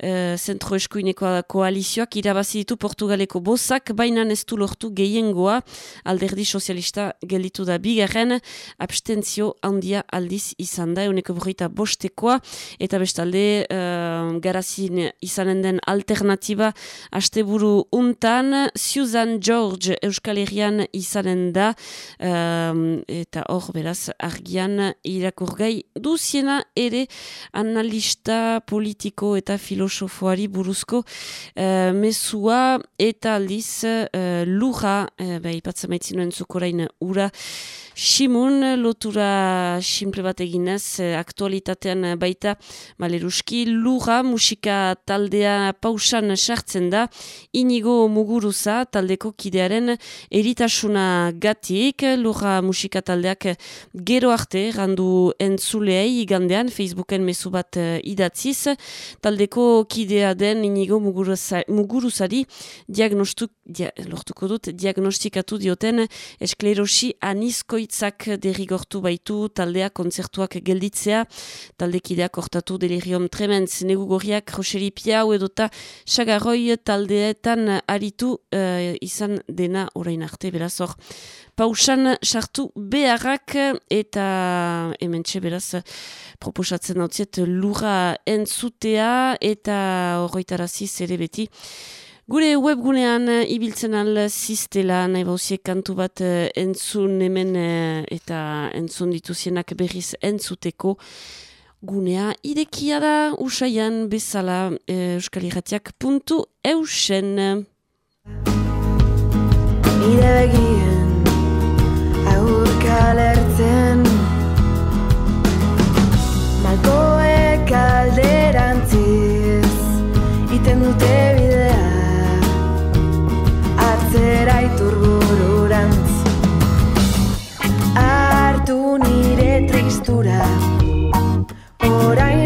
Uh, zentro eskuineko koalizioak irabazi ditu Portugaleko bozak bainan ez du lortu gehiengoa. Alderdi sozialista gelditu da. Bigarren abstentzio handia aldiz izan da, euneko burrita bostekoa, eta bestalde uh, garazin izanen den alternatiba asteburu untan, Susan George Euskal Herrian izanen da, eta hor beraz argian irakurgai duziena ere analista politiko eta filosofoari buruzko uh, mesua eta aldiz uh, lura, uh, beha ipatzen maitzinoen zukorain ura, Simun, lotura simple bat eginez, aktualitatean baita maleruski, lura musika taldea pausan sartzen da, inigo muguruza taldeko kidearen eritasuna gatik, lura musika taldeak gero arte, randu entzuleei igandean, Facebooken mezu bat idatziz, taldeko kidea den inigo muguruza, muguruzari diagnostuk, dia, lortuko dut, diagnostikatu dioten esklerosi anizkoitzak derrigortu baitu taldea kontzertuak gelditzea, taldekideak hortatu delirium trementz negu gorriak Roseri Piau edota Sagarroi taldeetan aritu uh, izan dena orain arte, beraz hor. Pausan sartu beharrak eta hemen beraz proposatzen hau lura entzutea eta horretaraziz ere beti Gure webgunean eh, ibiltzen al ziztela, nahi bauziek kantu bat eh, entzun hemen eh, eta entzun dituzienak berriz entzuteko gunea irekia da usaian bezala euskal irratiak puntu eusen. Nire begien aurka Orain zureare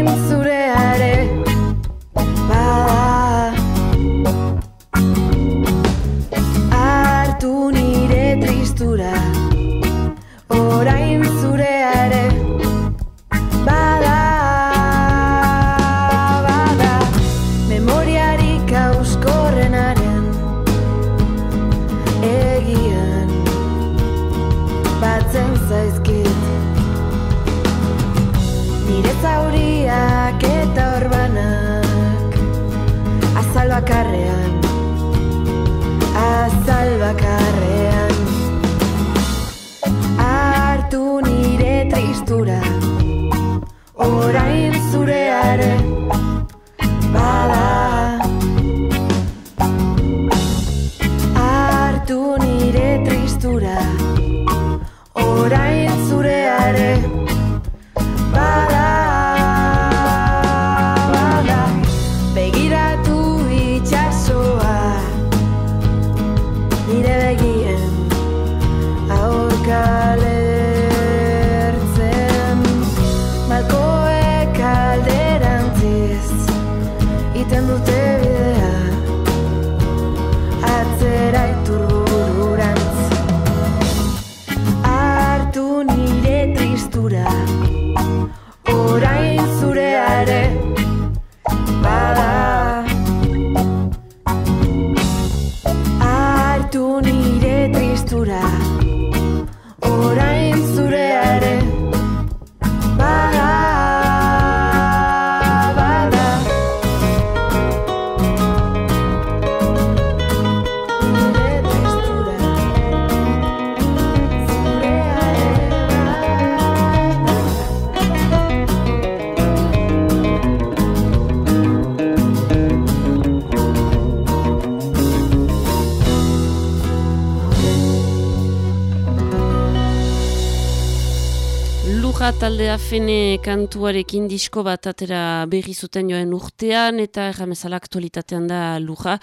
Lurra taldea fene kantuarekin disko bat atera berri zuten joen urtean eta erramezala aktualitatean da lurra.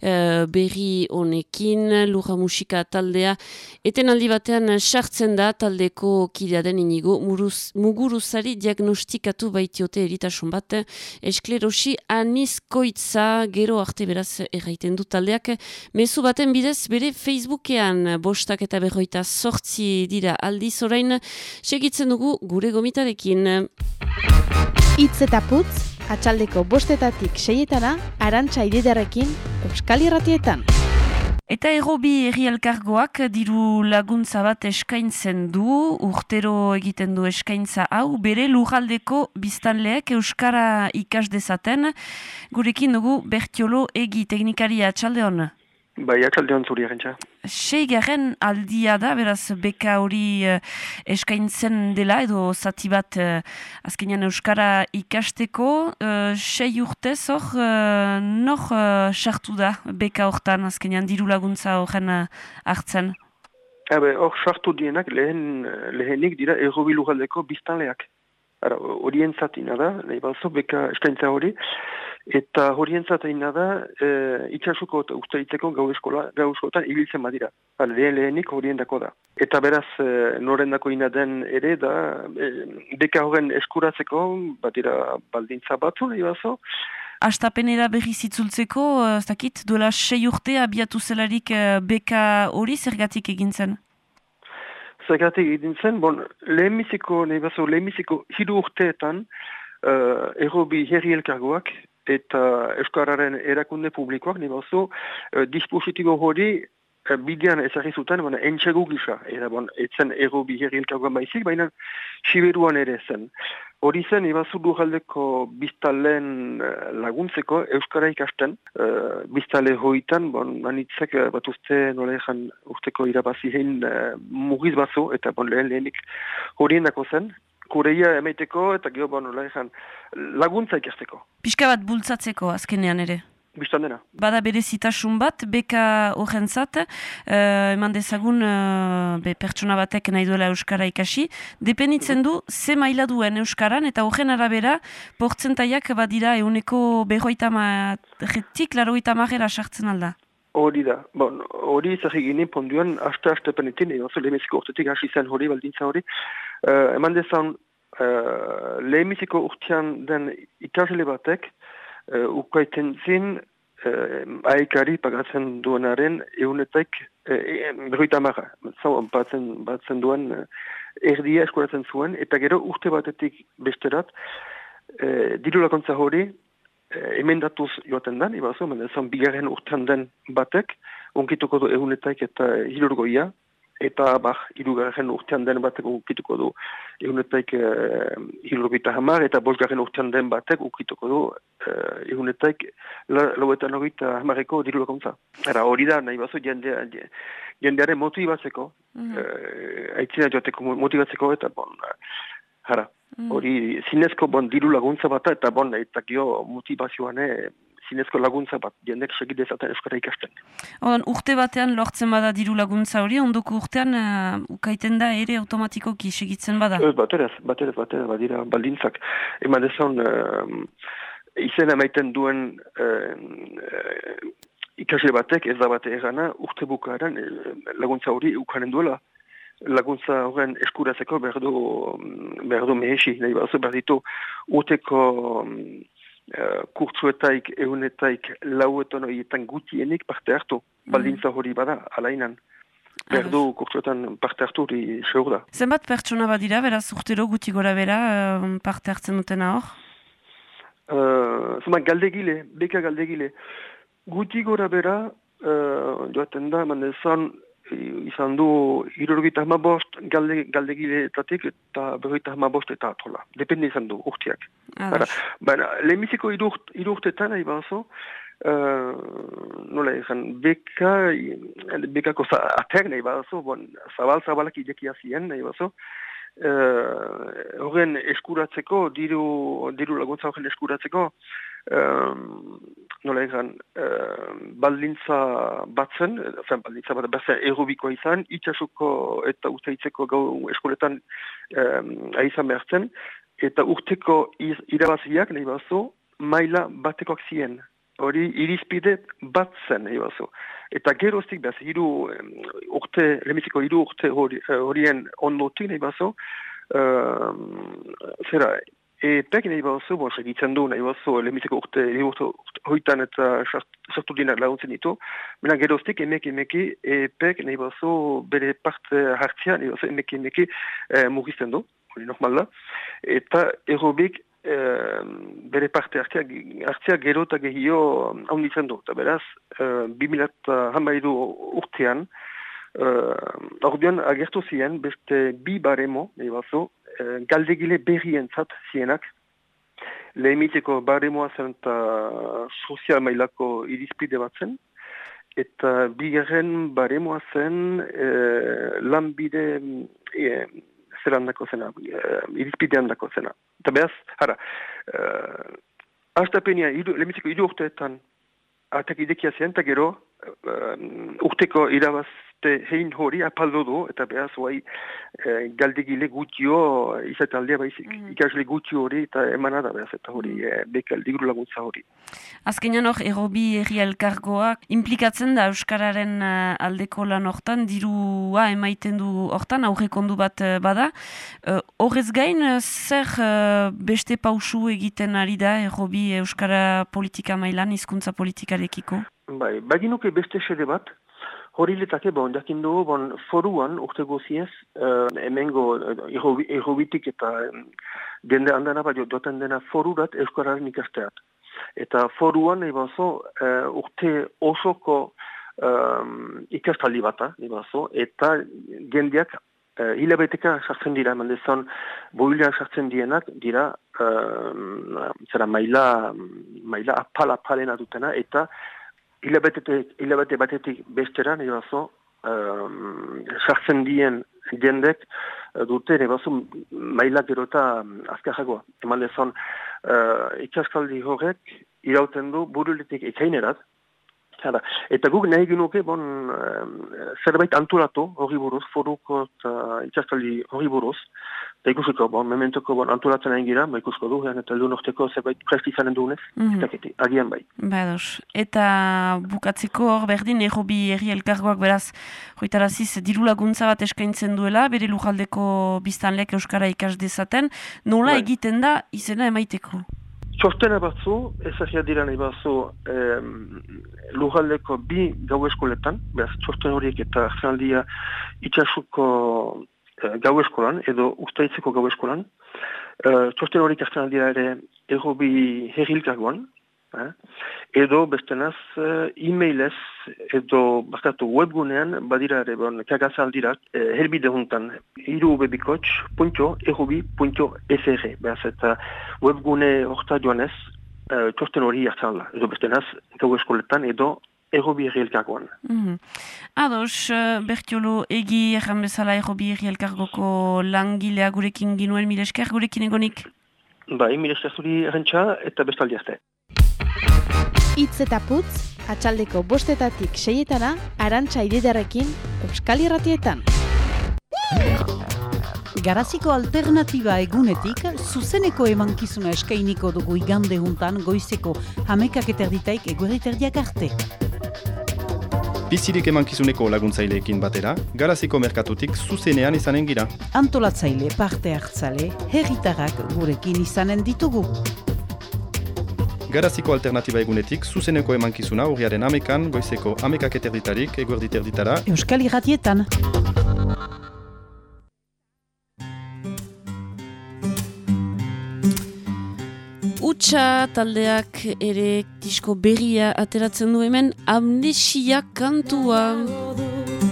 Eh, berri honekin lurra musika taldea eten aldi batean sartzen da taldeko kidea den inigo. Muruz, muguruzari diagnostikatu baitiote eritasun bat esklerosi anizkoitza gero arte beraz erraiten du taldeak. Mezu baten bidez bere Facebookean bostak eta berroita sortzi dira aldiz orain. Segitzen dugu gure gomitarekin. Itz eta putz, atxaldeko bostetatik seietana, arantxa ididarekin, Euskal Irratietan. Eta errobi herri elkargoak diru laguntza bat eskaintzen du, urtero egiten du eskaintza hau, bere lujaldeko biztanleek Euskara ikas dezaten, gurekin dugu Bertiolo egi teknikaria atxalde hon. Bai, atxalde hon zuri agentza. Seigarren aldia da, beraz beka hori eh, eskaintzen dela, edo zati bat eh, azkenean Euskara ikasteko, eh, sei urtez hor, eh, nor sartu da beka hortan azkenean diru laguntza horren eh, hartzen? Habe, hor sartu dienak lehen, lehenik dira errobi lugaldeko biztanleak. Ara, horien zatina da, nahi balzo, beka eskaintza hori, eta horien zatina da, e, itxasuko ustaritzeko gau eskola, gau eskotan ibiltzen badira. Hala, lehen lehenik horien dako da. Eta beraz, e, noren dako ina den ere da, e, beka horren eskuratzeko, badira baldintza batzu, nahi balzo, Astapenera berri zitzultzeko, eh, ez dakit, duela sei urte abiatu zelarik eh, beka hori zergatik egintzen? Zergatik egin zen, bon, lehenbiziko, nahi bazo, lehenbiziko hiru urteetan, uh, errobi herri elkargoak eta Euskararen erakunde publikoak, nahi bazo, uh, dispositibo hori uh, bidean ezagri zuten, bona, entxegu gisa, eta bon, etzen errobi herri elkargoan baizik, baina siberuan ere zen. Hori zen, ibazu lurraldeko biztalen eh, laguntzeko Euskara ikasten. Uh, biztale hoitan, bon, manitzek bat uste nola ezan urteko irabazi hein uh, mugiz batzu, eta bon, lehen lehenik horien dako zen. Kureia emaiteko eta gero bon, nola ezan laguntza ikasteko. Pixka bat bultzatzeko azkenean ere. Bistan dena. Bada bere zitasun bat, beka horrentzat, uh, eman dezagun uh, be, pertsona batek nahi duela Euskara ikasi, depenitzen du ze maila duen Euskaran, eta horren arabera, portzentaiak badira euneko berroita marretik, laroita marrera sartzen alda. Hori da. Bon, hori zer egine ponduan, aste aste penetin, edo zo lehemiziko urtetik hasi zen hori, baldintza hori. Uh, eman dezan, uh, lehemiziko urtean den ikasle batek, uh, ukaiten zin, uh, aekari pagatzen duenaren eunetek uh, berroita marra. Zau, batzen, batzen duen uh, erdia eskuratzen zuen, eta gero urte batetik besterat, uh, diru lakontza hori, eh, emendatuz joaten den, ibazo, ezan bigarren urtean den batek, onkituko du egunetak eta hirurgoia, eta bah, hirugarren urtean den batek unkituko du egunetak eh, hirurgoita hamar, eta bosgarren urtean den batek unkituko du eh, egunetak la, lauetan horita hamareko diru lakuntza. Ara hori da, nahi bazo, jende, jendearen motibatzeko, Mhm. eh, aitzina joateko motibatzeko, eta bon, Hara, hori zinezko bon diru laguntza bata eta bon eta gio motivazioan eh, zinezko laguntza bat jendek segidezaten euskara ikasten. Odan, urte batean lortzen bada diru laguntza hori, ondoko urtean uh, ukaiten da ere automatikoki segitzen bada. Ez, baterez, baterez, baterez, badira baldintzak. Eman dezan, uh, izena maiten duen uh, ikasle batek, ez da bate egana, urte bukaeran eh, laguntza hori ukanen duela. Laguntza horren eskuratzeko behar du, behar du mehesi, nahi bazo behar ditu urteko um, uh, kurtsuetaik, egunetaik, lauetan horietan gutienik parte hartu. Baldintza hori bada, alainan. Behar du kurtsuetan parte hartu hori seur da. Zenbat pertsona badira, beraz urtero guti gora bera uh, parte hartzen dutena hor? Uh, zuma galdegile, beka galdegile. Guti gora bera, uh, joaten da, eman dezan, izan du irurgita hama galde, galdegileetatik eta berroita hama bost eta atola. Depende izan du, urtiak. Baina, lehemiziko irurt, irurtetan, nahi bazo, uh, nola ezan, beka, bekako za, ater nahi bazo, bon, zabal zabalak idekia zien nahi bazo, horren eskuratzeko, diru, diru laguntza horren eskuratzeko, um, nola egan, um, baldintza batzen, fen, baldintza bat bezen erubikoa izan, itxasuko eta utaitzeko gau eskoletan um, aizan behartzen, eta urteko iz, irabaziak, nahi bazo, maila batekoak zien. Hori irizpide bat zen, nahi bazo. Eta geroztik behaz, hiru um, urte, lemiziko hiru urte hori, horien ondotik, nahi bazo, um, zera, epek nahi bazo, bon, segitzen du, nahi bazo, lemiziko urte, urte, hoitan eta sartu dinak laguntzen ditu, mena geroztik emek emeki, epek nahi bazo, bere parte hartzia, nahi bazo, emek emeki eh, mugizten du, hori normal da, eta erobik, Uh, bere parte hartzia, hartzia gero eta gehio haunditzen du. Eta beraz, uh, 2000 urtean, uh, ordean agertu ziren, beste bi baremo, nahi batzu, galdegile berrientzat zienak, lehemitzeko baremoa zen eta sozial mailako irizpide bat zen, eta bigarren baremoa zen uh, lanbide uh, zeran dako zena, uh, irizpidean dako zena. Eta behaz, hara, uh, astapenia, idu urteetan, atak idekia zen, eta gero, uh, urteko irabazte hein hori apaldo du, eta behaz, guai, uh, galdegile gutio, izataldea baizik, mm -hmm. ikasle gutio hori, eta emana da behaz, eta hori, uh, beka digru laguntza hori. Azkenean hor, errobi erri elkargoak implikatzen da Euskararen aldeko lan hortan, dirua emaiten du hortan, aurrekondu bat bada. Horrez gain, zer beste pausu egiten ari da errobi Euskara politika mailan, hizkuntza politikarekiko? Bai, baginuke beste xede bat, hori letake, bon, jakin dugu, bon, foruan, urte goziez, uh, emengo uh, errobitik eta um, dende handana bat joten dena forurat Euskararen ikasteat. Eta foruan, ibazo, uh, urte osoko um, ikastaldi bata, ibazo, eta gendiak uh, hilabeteka sartzen dira, mandezan, boilean sartzen dienak, dira, uh, zera maila, maila apal apalena dutena, eta hilabete, batetik bestera, nire bazo, um, sartzen dien jendek uh, dute, nire bazo, maila gero eta azkarragoa. Eman dezan, uh, ikaskaldi horrek, irauten du buruletik ekainerat, Hala. Eta guk nahi genuke, bon, uh, zerbait antolatu hori buruz, foruko eta itxastaldi hori buruz, eta ikusiko, bon, mementoko bon, antolatzen nahi gira, ba ikusko du, eta du norteko zerbait presti izanen dugunez, Mhm. eta keti, agian bai. Bados. Eta bukatzeko hor berdin errobi erri elkargoak beraz joitaraziz diru laguntza bat eskaintzen duela, bere lujaldeko biztanlek Euskara ikas dezaten, nola Bai. egiten da izena emaiteko? Txostena batzu, ezagia dira nahi batzu, em, lujaldeko bi gau eskoletan, beraz, txosten horiek eta zaldia itxasuko eh, gau eskolan, edo ustaitzeko gau eskolan. Eh, txosten horiek dira ere errobi herrilkargoan, eh? edo bestenaz e-mailez edo bakatu webgunean badira ere bon, kagazaldirak eh, helbide juntan irubebikots.errobi.fr beraz eta webgune horta joanez eh, txosten hori hartzen da, edo bestenaz gau eskoletan edo errobi herrilkargoan. Mhm. Ados, eh, Bertiolo egi erran bezala errobi erri elkargoko langilea gurekin ginuen milesker gurekin egonik. Bai, mire zuri errentxa eta bestaldi arte. Itz eta putz, atxaldeko bostetatik seietana, arantxa ididarekin, Euskal Irratietan. Garaziko alternatiba egunetik, zuzeneko emankizuna eskainiko dugu igande juntan goizeko hamekak eterditaik egueriterdiak arte. Bizirik emankizuneko laguntzaileekin batera, garaziko merkatutik zuzenean izanen gira. Antolatzaile parte hartzale, herritarrak gurekin izanen ditugu. Garaziko alternatiba egunetik zuzeneko emankizuna urriaren amekan, goizeko amekak eterditarik, eguerditerditara, Euskal Irratietan. Utsa taldeak ere disko berria ateratzen du hemen amnesia kantua.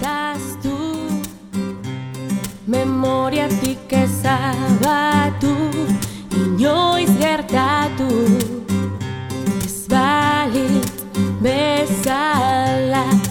Daztu Memoriatik ezabatu Inoiz gertatu Ez besala.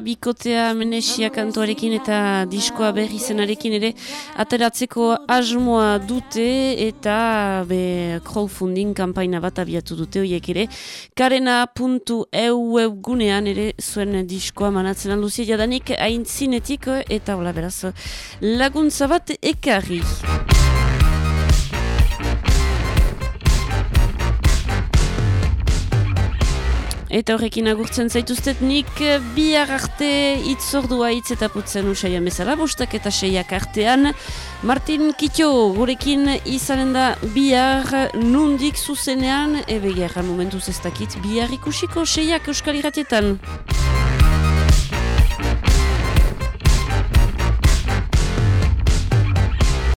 Bikotea menesia kantuarekin eta diskoa berri zenarekin ere ateratzeko asmoa dute eta be, crowdfunding kampaina bat abiatu dute horiek ere. Karena.eu webgunean ere zuen diskoa manatzen alduzia jadanik aintzinetik eta hola beraz laguntza bat ekarri. Eta horrekin agurtzen zaituztet nik bihar arte itzordua hitz eta putzen usaia bezala, bostak eta seiak artean. Martin Kitio gurekin izanen da bihar nundik zuzenean, ebe gerra momentu zestakit bihar ikusiko seiak euskal irratietan.